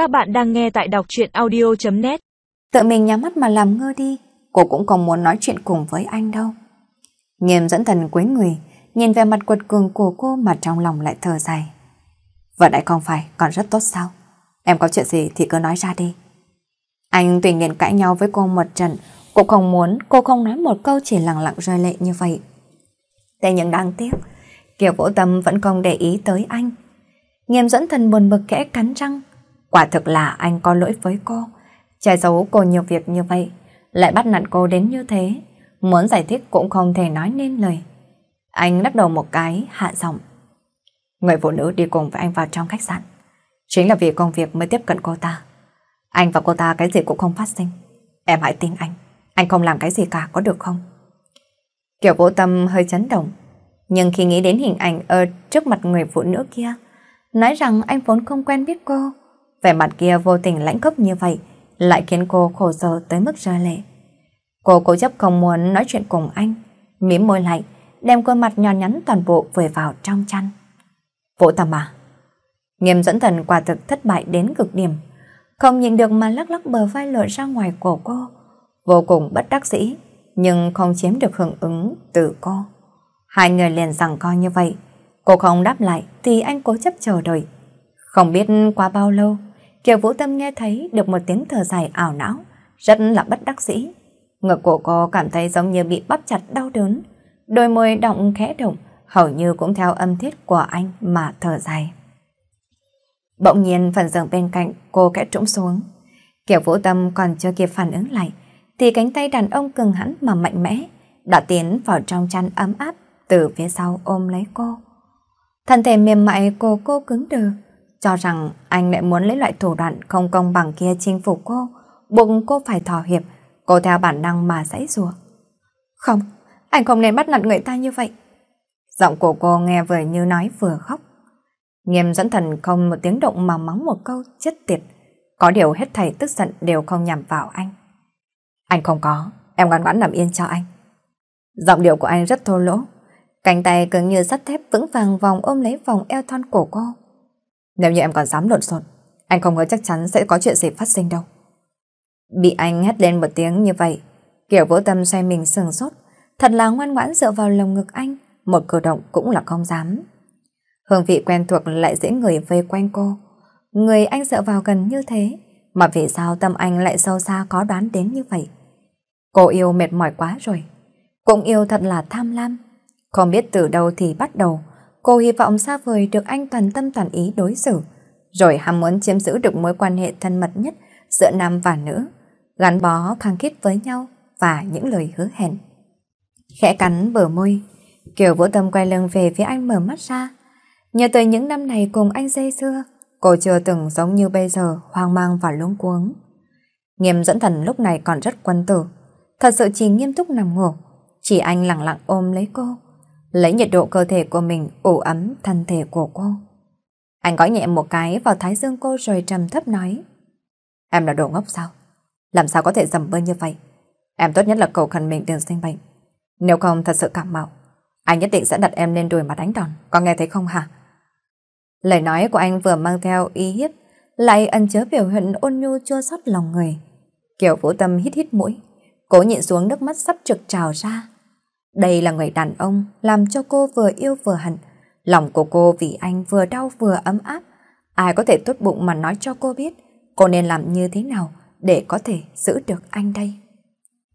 Các bạn đang nghe tại đọc truyện audio.net Tự mình nhắm mắt mà làm ngơ đi, cô cũng không muốn nói chuyện cùng với anh đâu. Nghiêm dẫn thần quấy người, nhìn về mặt quật cường của cô mà trong lòng lại thở dài. Vậy lại không phải, còn rất tốt sao? Em có chuyện gì thì cứ nói ra đi. Anh tùy nguyện cãi nhau với cô một trận, cũng không muốn cô không nói một câu chỉ lặng lặng rơi lệ như vậy. Thế nhưng đáng tiếc, Kiều Vũ Tâm vẫn không để ý tới anh. Nghiêm dẫn thần buồn bực kẽ cắn răng. Quả thực là anh có lỗi với cô. Che giấu cô nhiều việc như vậy, lại bắt nạt cô đến như thế. Muốn giải thích cũng không thể nói nên lời. Anh lắc đầu một cái, hạ giọng. Người phụ nữ đi cùng với anh vào trong khách sạn. Chính là vì công việc mới tiếp cận cô ta. Anh và cô ta cái gì cũng không phát sinh. Em hãy tin anh. Anh không làm cái gì cả có được không? Kiểu vô tâm hơi chấn động. Nhưng khi nghĩ đến hình ảnh ở trước mặt người phụ nữ kia, nói rằng anh vốn không quen biết cô, vẻ mặt kia vô tình lãnh khốc như vậy, lại khiến cô khổ sở tới mức rơi lệ. Cô cố chấp không muốn nói chuyện cùng anh, mím môi lại, đem khuôn mặt nhỏ nhắn toàn bộ vùi vào trong chăn. Vũ Tâm à? Nghiêm dẫn thần quả thực thất bại đến cực điểm, không nhìn được mà lắc lắc bờ vai lội ra ngoài cổ cô, vô cùng bất đắc dĩ, nhưng không chiếm được hưởng ứng từ cô. Hai người liền rằng coi như vậy, cô không đáp lại thì anh cố chấp chờ đợi. Không biết qua bao lâu, Kiều Vũ Tâm nghe thấy được một tiếng thở dài ảo não, rất là bất đắc dĩ. Ngực của cô cảm thấy giống như bị bắp chặt đau đớn, đôi môi động khẽ động, hầu như cũng theo âm thiết của anh mà thở dài. Bỗng nhiên phần giường bên cạnh cô kẽ trũng xuống. Kiều Vũ Tâm còn chưa kịp phản ứng lại, thì cánh tay đàn ông cường hãn mà mạnh mẽ đã tiến vào trong chăn ấm áp từ phía sau ôm lấy cô. Thân thể mềm mại của cô cứng đờ, cho rằng anh lại muốn lấy loại thủ đoạn không công bằng kia chinh phục cô, buộc cô phải thỏa hiệp, cô theo bản năng mà dãy rùa. Không, anh không nên bắt nạt người ta như vậy. Giọng của cô nghe vừa như nói vừa khóc. Nghiêm dẫn thần không một tiếng động mà mắng một câu chết tiệt. Có điều hết thầy tức giận đều không nhằm vào anh. Anh không có, em ngoan ngoãn nằm yên cho anh. Giọng điệu của anh rất thô lỗ. Cánh tay cứng như sắt thép vững vàng vòng ôm lấy vòng eo thon cổ cô. Nếu như em còn dám lộn xộn, anh không ngờ chắc chắn sẽ có chuyện gì phát sinh đâu. Bị anh hét lên một tiếng như vậy, kiểu vỗ tâm xoay mình sừng sốt, thật là ngoan ngoãn dựa vào lồng ngực anh, một cử động cũng là không dám. Hương vị quen thuộc lại dễ người vây quanh cô. Người anh dựa vào gần như thế, mà vì sao tâm anh lại sâu xa có đoán đến như vậy? Cô yêu mệt mỏi quá rồi. Cũng yêu thật là tham lam. Không biết từ đâu thì bắt đầu, cô hy vọng xa vời được anh toàn tâm toàn ý đối xử, rồi ham muốn chiếm giữ được mối quan hệ thân mật nhất giữa nam và nữ, gắn bó khăng khít với nhau và những lời hứa hẹn. Khẽ cắn bờ môi, Kiều Vũ Tâm quay lưng về phía anh mở mắt ra. Nhờ tới những năm này cùng anh dây xưa, cô chưa từng giống như bây giờ hoang mang và luống cuống. Nghiêm dẫn thần lúc này còn rất quân tử, thật sự chỉ nghiêm túc nằm ngủ, chỉ anh lặng lặng ôm lấy cô, lấy nhiệt độ cơ thể của mình ủ ấm thân thể của cô. Anh gõ nhẹ một cái vào thái dương cô rồi trầm thấp nói. Em là đồ ngốc sao? Làm sao có thể dầm bơ như vậy? Em tốt nhất là cầu khẩn mình đừng sinh bệnh. Nếu không thật sự cảm mạo, anh nhất định sẽ đặt em lên đùi mà đánh đòn. Có nghe thấy không hả? Lời nói của anh vừa mang theo ý hiếp, lại ẩn chứa biểu hiện ôn nhu chua xót lòng người. Kiểu vũ tâm hít hít mũi, cố nhịn xuống nước mắt sắp trực trào ra. Đây là người đàn ông làm cho cô vừa yêu vừa hận. Lòng của cô vì anh vừa đau vừa ấm áp. Ai có thể tốt bụng mà nói cho cô biết cô nên làm như thế nào để có thể giữ được anh đây.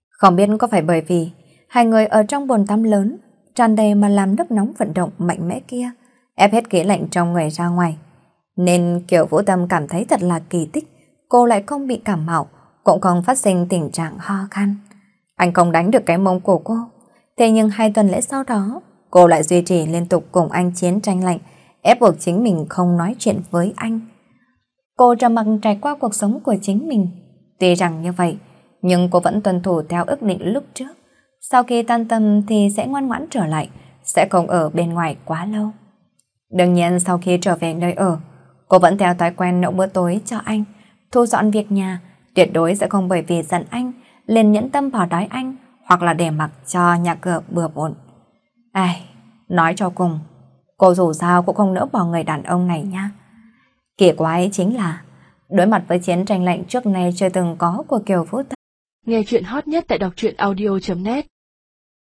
Không biết có phải bởi vì hai người ở trong bồn tắm lớn tràn đầy mà làm nước nóng vận động mạnh mẽ kia ép hết khí lạnh trong người ra ngoài. Nên kiểu Vũ Tâm cảm thấy thật là kỳ tích, cô lại không bị cảm mạo, cũng không phát sinh tình trạng ho khan. Anh không đánh được cái mông của cô. Thế nhưng hai tuần lễ sau đó, cô lại duy trì liên tục cùng anh chiến tranh lạnh, ép buộc chính mình không nói chuyện với anh. Cô trầm mặc trải qua cuộc sống của chính mình. Tuy rằng như vậy, nhưng cô vẫn tuân thủ theo ước định lúc trước. Sau khi tan tâm thì sẽ ngoan ngoãn trở lại, sẽ không ở bên ngoài quá lâu. Đương nhiên sau khi trở về nơi ở, cô vẫn theo thói quen nấu bữa tối cho anh, thu dọn việc nhà, tuyệt đối sẽ không bởi vì giận anh, liền nhẫn tâm bỏ đói anh, hoặc là để mặc cho nhà cửa bừa bộn. Ai, nói cho cùng, cô dù sao cũng không nỡ bỏ người đàn ông này nha. Kỳ quái chính là, Đối mặt với chiến tranh lạnh trước nay chưa từng có của Kiều Phú Tân. Nghe chuyện hot nhất tại đọc truyện audio.net